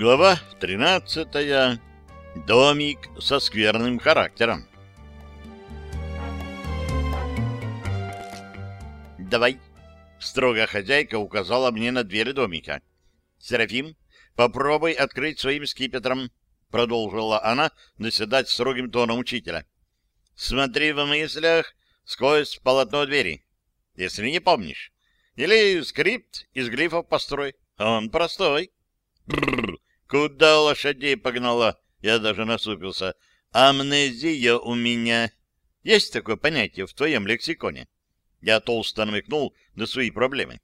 Глава 13. Домик со скверным характером. «Давай!» — строго хозяйка указала мне на дверь домика. «Серафим, попробуй открыть своим скипетром», — продолжила она наседать строгим тоном учителя. «Смотри в мыслях сквозь полотно двери, если не помнишь. Или скрипт из глифов построй. Он простой». Бррр, куда лошадей погнала? Я даже насупился. Амнезия у меня. Есть такое понятие в твоем лексиконе? Я толсто намекнул на свои проблемы.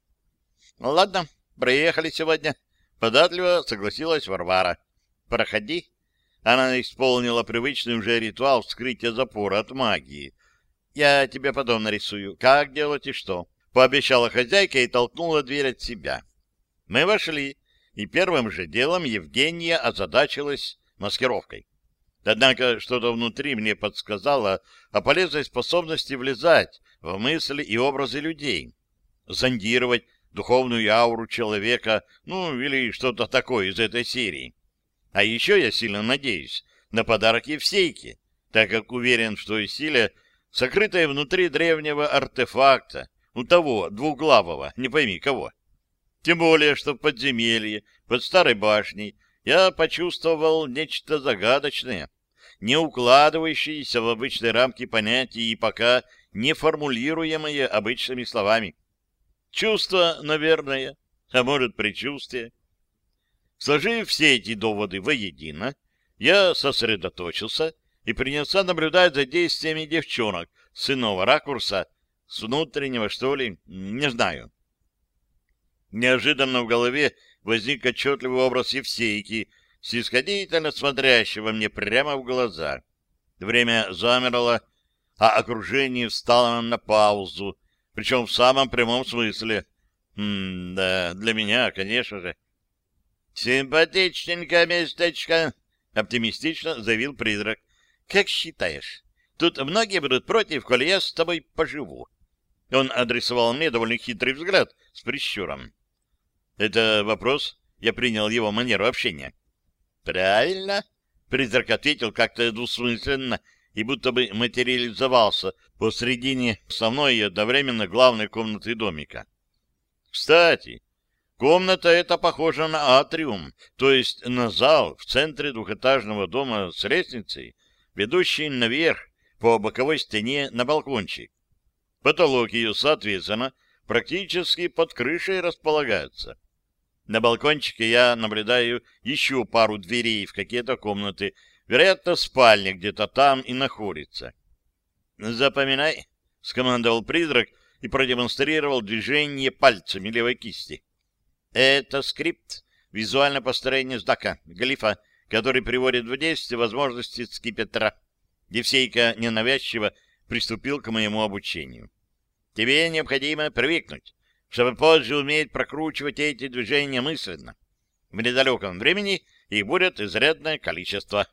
Ладно, приехали сегодня. Податливо согласилась Варвара. Проходи. Она исполнила привычный уже ритуал вскрытия запора от магии. Я тебе потом нарисую, как делать и что. Пообещала хозяйка и толкнула дверь от себя. Мы вошли и первым же делом Евгения озадачилась маскировкой. Однако что-то внутри мне подсказало о полезной способности влезать в мысли и образы людей, зондировать духовную ауру человека, ну, или что-то такое из этой серии. А еще я сильно надеюсь на подарок Евсейке, так как уверен в той силе, сокрытой внутри древнего артефакта, у того двуглавого, не пойми кого. Тем более, что в подземелье, под старой башней, я почувствовал нечто загадочное, не укладывающееся в обычные рамки понятий и пока не формулируемое обычными словами. Чувство, наверное, а может, предчувствие. Сложив все эти доводы воедино, я сосредоточился и принялся наблюдать за действиями девчонок с иного ракурса, с внутреннего, что ли, не знаю. Неожиданно в голове возник отчетливый образ Евсейки, снисходительно смотрящего мне прямо в глаза. Время замерло, а окружение встало на паузу, причем в самом прямом смысле. М да, для меня, конечно же. «Симпатичненькое местечко», — оптимистично заявил призрак. «Как считаешь, тут многие будут против, коли я с тобой поживу?» Он адресовал мне довольно хитрый взгляд с прищуром. Это вопрос? Я принял его манеру общения. Правильно. Призрак ответил как-то двусмысленно и будто бы материализовался посредине основной и одновременно главной комнаты домика. Кстати, комната эта похожа на атриум, то есть на зал в центре двухэтажного дома с лестницей, ведущей наверх по боковой стене на балкончик. Потолок ее, соответственно, практически под крышей располагается. На балкончике я наблюдаю еще пару дверей в какие-то комнаты. Вероятно, спальня где-то там и находится. «Запоминай», — скомандовал призрак и продемонстрировал движение пальцами левой кисти. «Это скрипт, визуальное построение знака, глифа, который приводит в действие возможности скипетра». Евсейка ненавязчиво приступил к моему обучению. «Тебе необходимо привыкнуть чтобы позже уметь прокручивать эти движения мысленно. В недалеком времени их будет изрядное количество.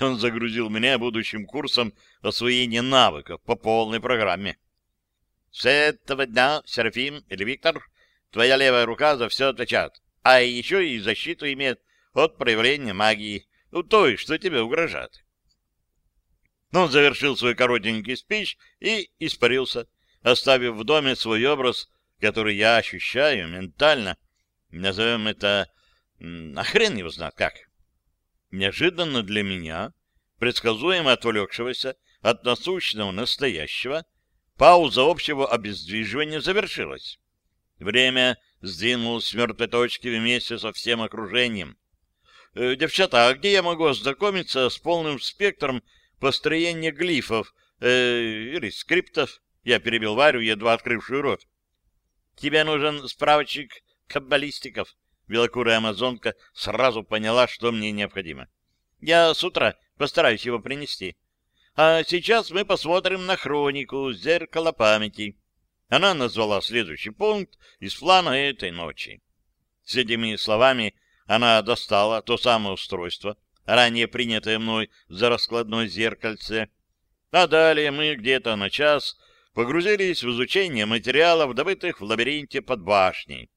Он загрузил меня будущим курсом освоения навыков по полной программе. С этого дня, Серафим или Виктор, твоя левая рука за все отвечает, а еще и защиту имеет от проявления магии, у той, что тебе угрожает. Он завершил свой коротенький спич и испарился, оставив в доме свой образ который я ощущаю ментально, назовем это... А хрен его знает как. Неожиданно для меня, предсказуемо отвлекшегося от насущного настоящего, пауза общего обездвиживания завершилась. Время сдвинулось с мертвой точки вместе со всем окружением. Э, девчата, а где я могу ознакомиться с полным спектром построения глифов э, или скриптов? Я перебил Варю, едва открывшую рот. Тебе нужен справочник каббалистиков. Белокурая амазонка сразу поняла, что мне необходимо. Я с утра постараюсь его принести. А сейчас мы посмотрим на хронику «Зеркало памяти». Она назвала следующий пункт из плана этой ночи. С этими словами она достала то самое устройство, ранее принятое мной за раскладное зеркальце, а далее мы где-то на час погрузились в изучение материалов, добытых в лабиринте под башней.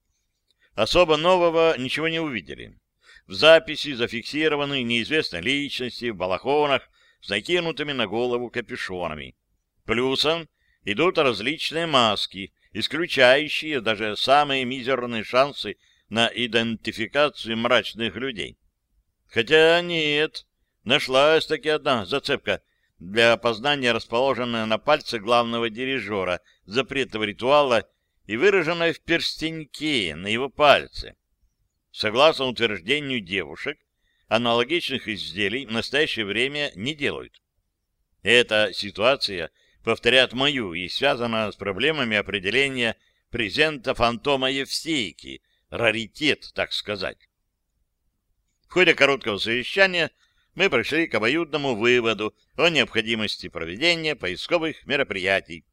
Особо нового ничего не увидели. В записи зафиксированы неизвестные личности в балахонах с накинутыми на голову капюшонами. Плюсом идут различные маски, исключающие даже самые мизерные шансы на идентификацию мрачных людей. Хотя нет, нашлась таки одна зацепка для опознания, расположенная на пальце главного дирижера запретного ритуала и выраженная в перстеньке на его пальце. Согласно утверждению девушек, аналогичных изделий в настоящее время не делают. Эта ситуация повторяет мою и связана с проблемами определения презента фантома Евсейки, раритет, так сказать. В ходе короткого совещания мы пришли к обоюдному выводу о необходимости проведения поисковых мероприятий,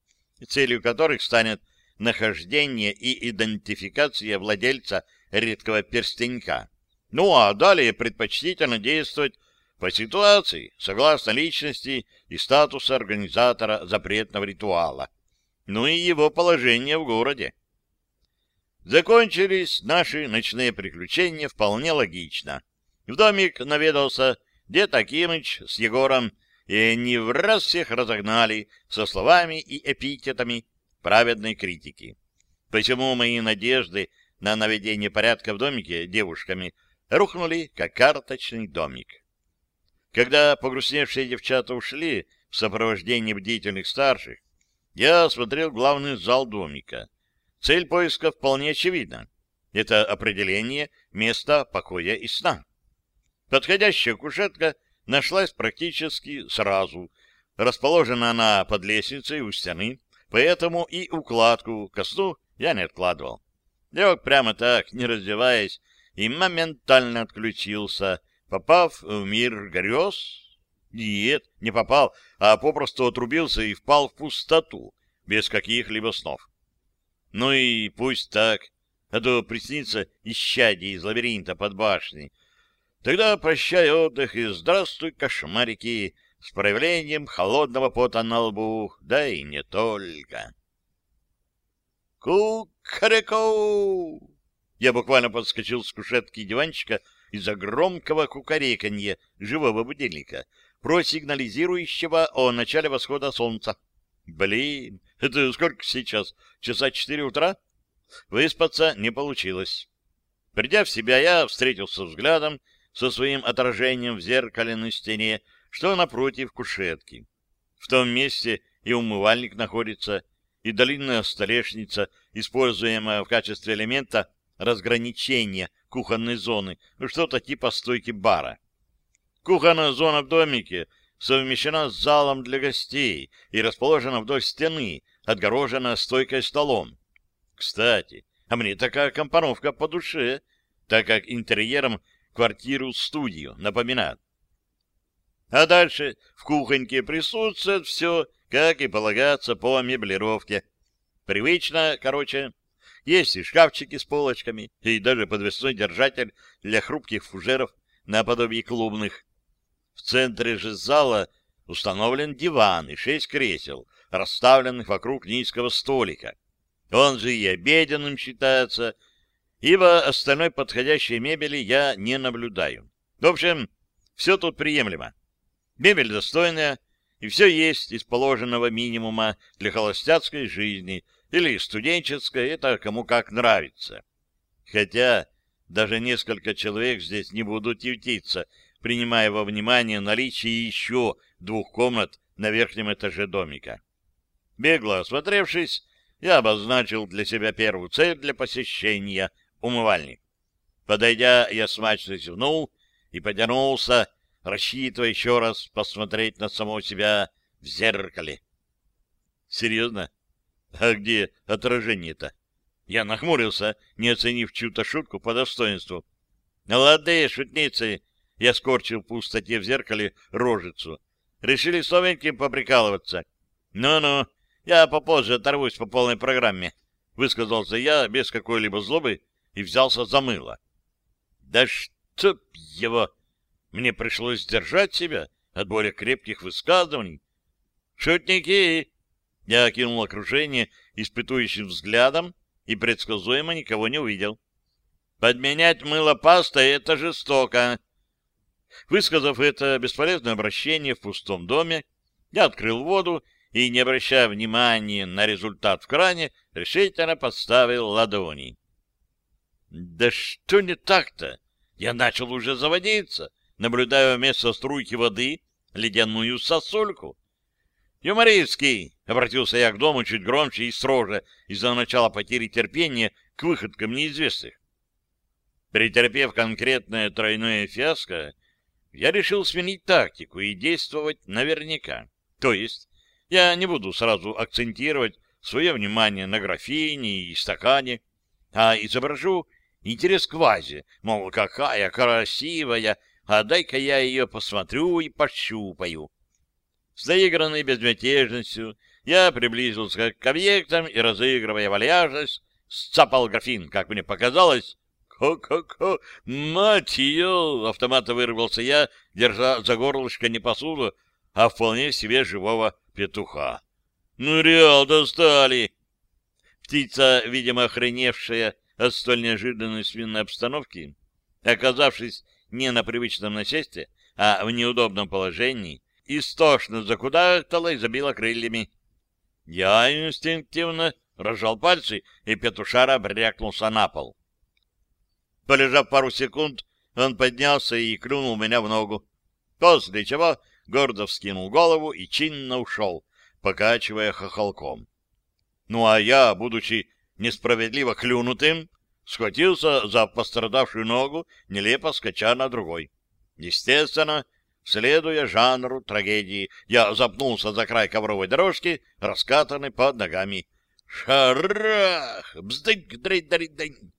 целью которых станет нахождение и идентификация владельца редкого перстенька. Ну а далее предпочтительно действовать по ситуации, согласно личности и статуса организатора запретного ритуала, ну и его положения в городе. Закончились наши ночные приключения вполне логично. В домик наведался дед Акимыч с Егором, и они в раз всех разогнали со словами и эпитетами праведной критики. Почему мои надежды на наведение порядка в домике девушками рухнули, как карточный домик? Когда погрустневшие девчата ушли в сопровождении бдительных старших, я осмотрел главный зал домика. Цель поиска вполне очевидна. Это определение места покоя и сна. Подходящая кушетка нашлась практически сразу. Расположена она под лестницей у стены, поэтому и укладку ко сну я не откладывал. Лег прямо так, не раздеваясь, и моментально отключился, попав в мир грез. Нет, не попал, а попросту отрубился и впал в пустоту, без каких-либо снов. Ну и пусть так, а то приснится исчадие из лабиринта под башней, Тогда прощай отдых и здравствуй, кошмарики, с проявлением холодного пота на лбу, да и не только. Кукареку! Я буквально подскочил с кушетки диванчика из-за громкого кукареканья живого будильника, просигнализирующего о начале восхода солнца. Блин, это сколько сейчас? Часа четыре утра? Выспаться не получилось. Придя в себя, я встретился взглядом со своим отражением в зеркале на стене, что напротив кушетки. В том месте и умывальник находится, и длинная столешница, используемая в качестве элемента разграничения кухонной зоны, ну, что-то типа стойки бара. Кухонная зона в домике совмещена с залом для гостей и расположена вдоль стены, отгорожена стойкой столом. Кстати, а мне такая компоновка по душе, так как интерьером квартиру-студию, напоминает. А дальше в кухоньке присутствует все, как и полагается по меблировке. Привычно, короче. Есть и шкафчики с полочками, и даже подвесной держатель для хрупких фужеров наподобие клубных. В центре же зала установлен диван и шесть кресел, расставленных вокруг низкого столика. Он же и обеденным считается, ибо остальной подходящей мебели я не наблюдаю. В общем, все тут приемлемо. Мебель достойная, и все есть из положенного минимума для холостяцкой жизни или студенческой, это кому как нравится. Хотя даже несколько человек здесь не будут ютиться, принимая во внимание наличие еще двух комнат на верхнем этаже домика. Бегло осмотревшись, я обозначил для себя первую цель для посещения — умывальник. Подойдя, я смачно зевнул и потянулся, рассчитывая еще раз посмотреть на самого себя в зеркале. Серьезно? А где отражение-то? Я нахмурился, не оценив чью-то шутку по достоинству. Молодые шутницы! Я скорчил в пустоте в зеркале рожицу. Решили с новеньким поприкалываться. Ну-ну, я попозже оторвусь по полной программе. Высказался я без какой-либо злобы, и взялся за мыло. Да чтоб его! Мне пришлось сдержать себя от более крепких высказываний. «Шутники!» Я окинул окружение испытующим взглядом и предсказуемо никого не увидел. Подменять мыло пастой — это жестоко. Высказав это бесполезное обращение в пустом доме, я открыл воду и, не обращая внимания на результат в кране, решительно подставил ладони. Да что не так-то? Я начал уже заводиться, наблюдая вместо струйки воды ледяную сосульку. «Юмористский!» — обратился я к дому чуть громче и строже из-за начала потери терпения к выходкам неизвестных. Претерпев конкретное тройное фиаско, я решил сменить тактику и действовать наверняка. То есть я не буду сразу акцентировать свое внимание на графине и стакане, а изображу интерес к вазе, мол, какая красивая, а дай-ка я ее посмотрю и пощупаю. С наигранной безмятежностью я приблизился к объектам и, разыгрывая вальяжность, сцапал графин, как мне показалось. «Ко-ко-ко! Мать ее!» — автомата вырвался я, держа за горлышко не посуду, а вполне себе живого петуха. «Ну, реал достали!» Птица, видимо, охреневшая от столь неожиданной свинной обстановки, оказавшись не на привычном насесте, а в неудобном положении, истошно закудахтала и забила крыльями. Я инстинктивно разжал пальцы, и петушара брякнулся на пол. Полежав пару секунд, он поднялся и клюнул меня в ногу, после чего гордо вскинул голову и чинно ушел, покачивая хохолком. Ну а я, будучи несправедливо клюнутым, схватился за пострадавшую ногу, нелепо скача на другой. Естественно, следуя жанру трагедии, я запнулся за край ковровой дорожки, раскатанной под ногами. Шарах! Бздык! Дрынь-дрынь-дрынь!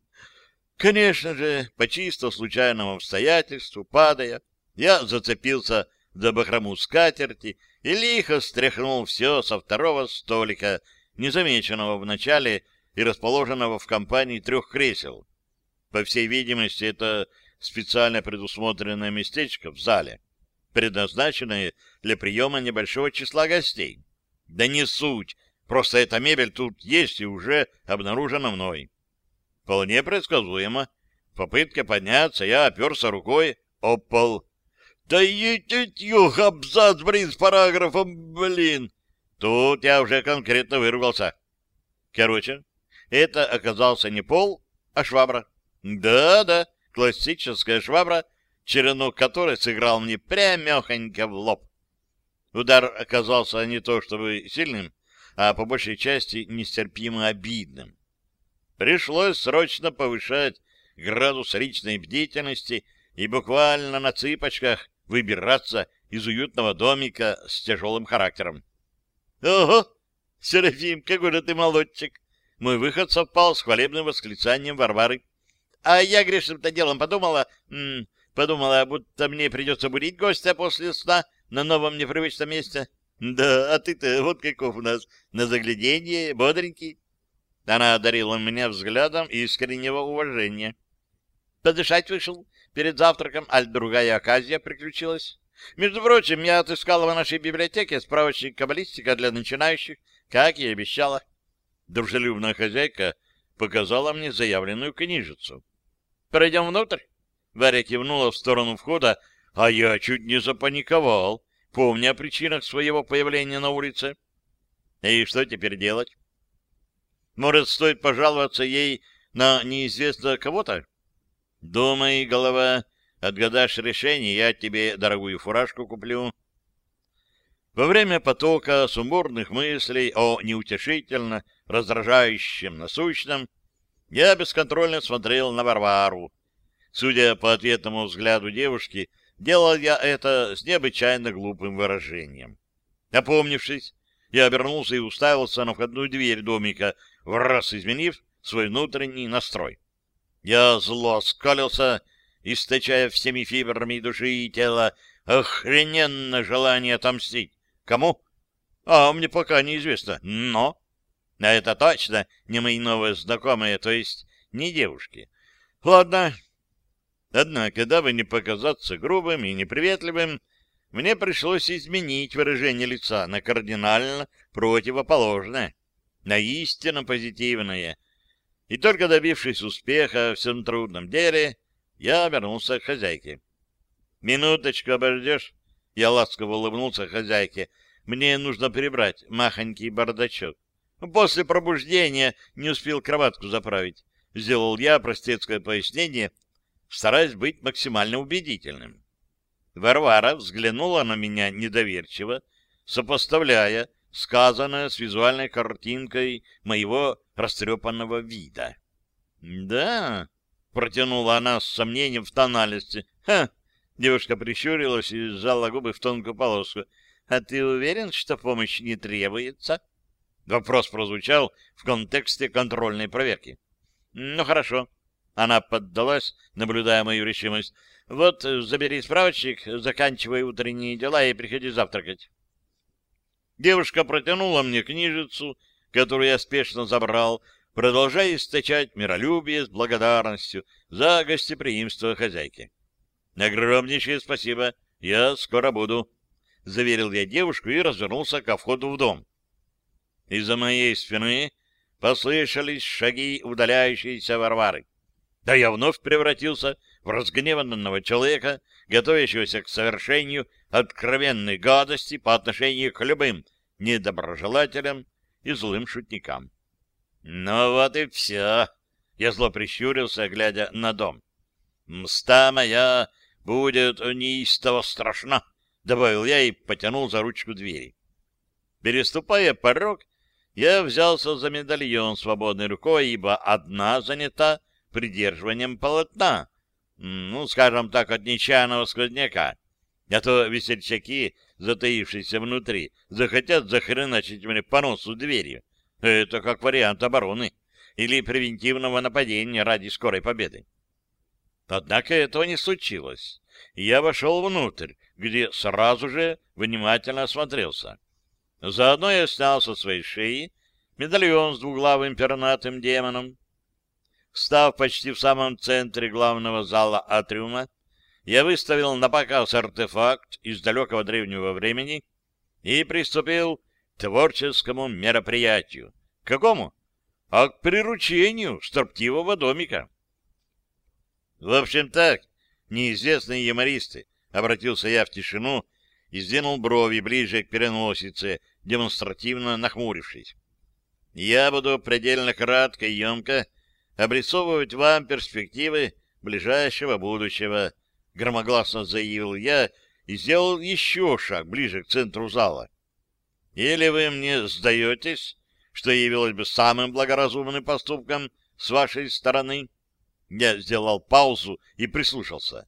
Конечно же, по чисто случайному обстоятельству, падая, я зацепился за бахрому скатерти и лихо стряхнул все со второго столика, незамеченного в начале и расположенного в компании трех кресел. По всей видимости, это специально предусмотренное местечко в зале, предназначенное для приема небольшого числа гостей. Да не суть, просто эта мебель тут есть и уже обнаружена мной. Вполне предсказуемо. Попытка подняться, я оперся рукой о пол. Да етитюх, абзац, блин, с параграфом, блин. Тут я уже конкретно выругался. Короче, это оказался не пол, а швабра. Да-да, классическая швабра, черенок которой сыграл мне прямехонько в лоб. Удар оказался не то чтобы сильным, а по большей части нестерпимо обидным. Пришлось срочно повышать градус личной бдительности и буквально на цыпочках выбираться из уютного домика с тяжелым характером. — Ого! Серафим, какой же ты молодчик! Мой выход совпал с хвалебным восклицанием Варвары. А я грешным-то делом подумала... М -м, подумала, будто мне придется будить гостя после сна на новом непривычном месте. Да, а ты-то вот каков у нас на загляденье, бодренький. Она одарила меня взглядом искреннего уважения. Подышать вышел перед завтраком, аль другая оказия приключилась. Между прочим, я отыскала в нашей библиотеке справочник каббалистика для начинающих, как и обещала. Дружелюбная хозяйка показала мне заявленную книжицу. «Пройдем внутрь?» Варя кивнула в сторону входа, а я чуть не запаниковал, помня о причинах своего появления на улице. И что теперь делать? Может, стоит пожаловаться ей на неизвестно кого-то? Думай, голова, отгадаешь решение, я тебе дорогую фуражку куплю. Во время потока сумбурных мыслей о неутешительно раздражающем насущном я бесконтрольно смотрел на Варвару. Судя по ответному взгляду девушки, делал я это с необычайно глупым выражением. Опомнившись, я обернулся и уставился на входную дверь домика, в раз изменив свой внутренний настрой. Я зло скалился, источая всеми фибрами души и тела охрененное желание отомстить. Кому? А мне пока неизвестно, но... А это точно не мои новые знакомые, то есть не девушки. Ладно. Однако, дабы не показаться грубым и неприветливым, мне пришлось изменить выражение лица на кардинально противоположное на истинно позитивное. И только добившись успеха в всем трудном деле, я вернулся к хозяйке. «Минуточку обождешь?» Я ласково улыбнулся хозяйке. «Мне нужно перебрать махонький бардачок. После пробуждения не успел кроватку заправить. Сделал я простецкое пояснение, стараясь быть максимально убедительным. Варвара взглянула на меня недоверчиво, сопоставляя сказанное с визуальной картинкой моего растрепанного вида. «Да», — протянула она с сомнением в тональности. «Ха!» — девушка прищурилась и сжала губы в тонкую полоску. «А ты уверен, что помощь не требуется?» Вопрос прозвучал в контексте контрольной проверки. «Ну, хорошо». Она поддалась, наблюдая мою решимость. Вот, забери справочник, заканчивай утренние дела и приходи завтракать. Девушка протянула мне книжицу, которую я спешно забрал, продолжая источать миролюбие с благодарностью за гостеприимство хозяйки. «Огромнейшее спасибо, я скоро буду», — заверил я девушку и развернулся ко входу в дом. Из-за моей спины послышались шаги удаляющейся Варвары. Да я вновь превратился в разгневанного человека, готовящегося к совершению откровенной гадости по отношению к любым недоброжелателям и злым шутникам. Ну вот и все. Я зло прищурился, глядя на дом. Мста моя будет неистово страшна, добавил я и потянул за ручку двери. Переступая порог, я взялся за медальон свободной рукой, ибо одна занята придерживанием полотна, ну, скажем так, от нечаянного сквозняка. А то весельчаки, затаившиеся внутри, захотят захреначить мне по носу дверью. Это как вариант обороны или превентивного нападения ради скорой победы. Однако этого не случилось. Я вошел внутрь, где сразу же внимательно осмотрелся. Заодно я снял со своей шеи медальон с двуглавым пернатым демоном, Встав почти в самом центре главного зала атриума, я выставил на показ артефакт из далекого древнего времени и приступил к творческому мероприятию. К какому? А к приручению строптивого домика. В общем так, неизвестные юмористы, обратился я в тишину и сдвинул брови ближе к переносице, демонстративно нахмурившись. Я буду предельно кратко и емко обрисовывать вам перспективы ближайшего будущего, громогласно заявил я и сделал еще шаг ближе к центру зала. Или вы мне сдаетесь, что явилось бы самым благоразумным поступком с вашей стороны? Я сделал паузу и прислушался.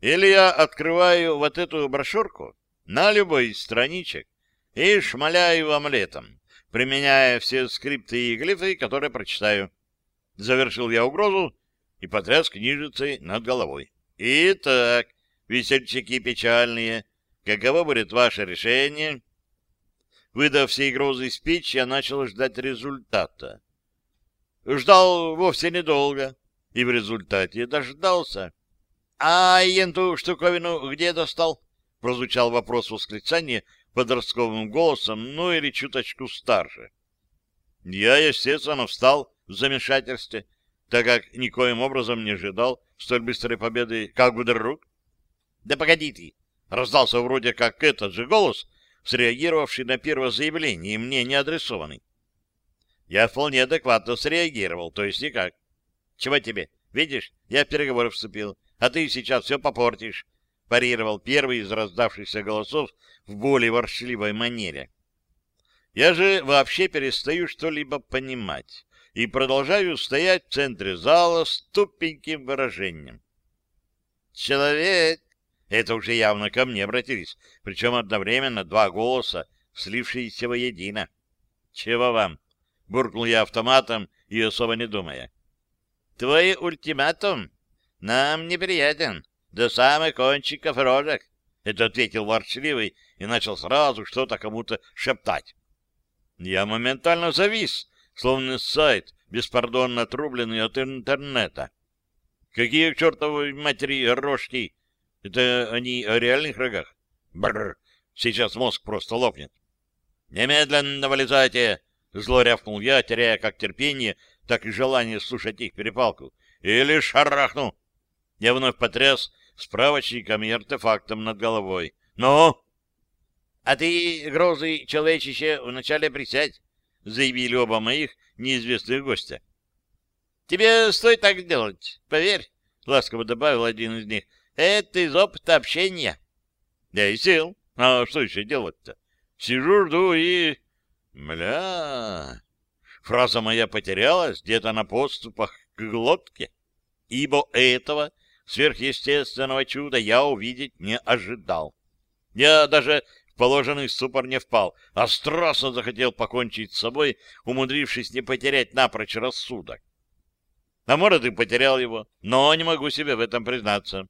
Или я открываю вот эту брошюрку на любой из страничек и шмаляю вам летом, применяя все скрипты и глифы, которые прочитаю. Завершил я угрозу и потряс книжицей над головой. Итак, весельчаки печальные, каково будет ваше решение? Выдав все грозы спич, я начал ждать результата. Ждал вовсе недолго, и в результате дождался. — А енту штуковину где достал? — прозвучал вопрос восклицания подростковым голосом, ну или чуточку старше. Я, естественно, встал в замешательстве, так как никоим образом не ожидал столь быстрой победы, как вдруг. «Да погоди ты!» — раздался вроде как этот же голос, среагировавший на первое заявление и мне не адресованный. Я вполне адекватно среагировал, то есть никак. «Чего тебе? Видишь, я в переговоры вступил, а ты сейчас все попортишь», — парировал первый из раздавшихся голосов в более воршливой манере. «Я же вообще перестаю что-либо понимать и продолжаю стоять в центре зала с тупеньким выражением. «Человек!» Это уже явно ко мне обратились, причем одновременно два голоса, слившиеся воедино. «Чего вам?» — буркнул я автоматом и особо не думая. «Твой ультиматум нам неприятен, до самых кончиков рожек», — это ответил ворчливый и начал сразу что-то кому-то шептать. Я моментально завис, словно сайт, беспардонно отрубленный от интернета. Какие к чертовой матери рожки? Это они о реальных рогах? Бррр, сейчас мозг просто лопнет. Немедленно вылезайте! Зло рявкнул я, теряя как терпение, так и желание слушать их перепалку. Или шарахну. Я вновь потряс справочником и артефактом над головой. «Ну?» «А ты, грозы человечище, вначале присядь», — заявили оба моих неизвестных гостя. «Тебе стоит так делать, поверь», — ласково добавил один из них. «Это из опыта общения». «Я и сел. А что еще делать-то? Сижу, жду и...» «Мля...» Фраза моя потерялась где-то на подступах к глотке, ибо этого сверхъестественного чуда я увидеть не ожидал. Я даже в положенный ступор не впал, а страстно захотел покончить с собой, умудрившись не потерять напрочь рассудок. А может, и потерял его, но не могу себе в этом признаться.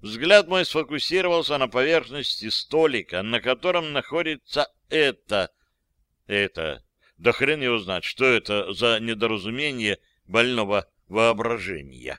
Взгляд мой сфокусировался на поверхности столика, на котором находится это... Это... Да хрен его знать, что это за недоразумение больного воображения.